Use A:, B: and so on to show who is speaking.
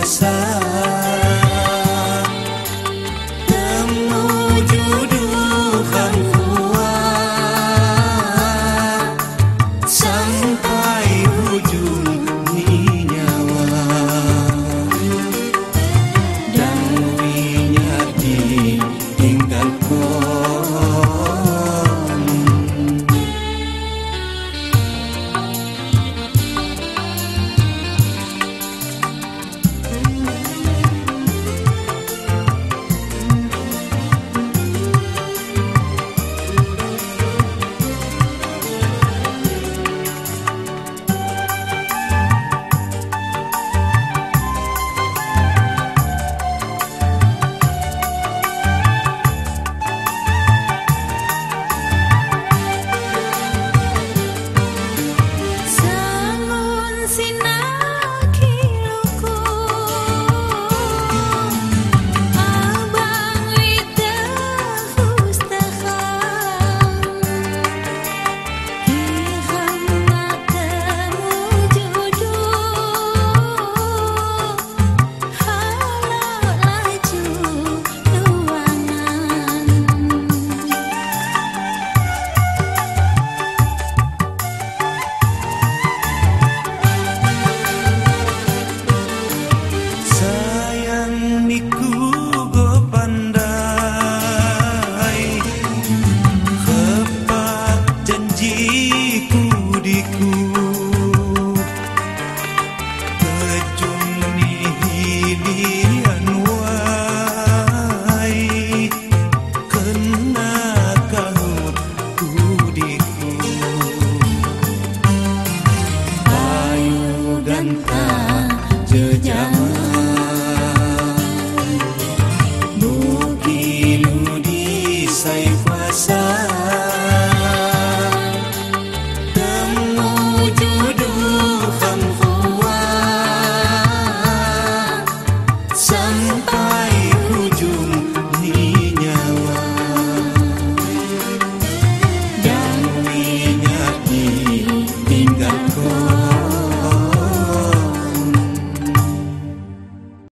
A: kasar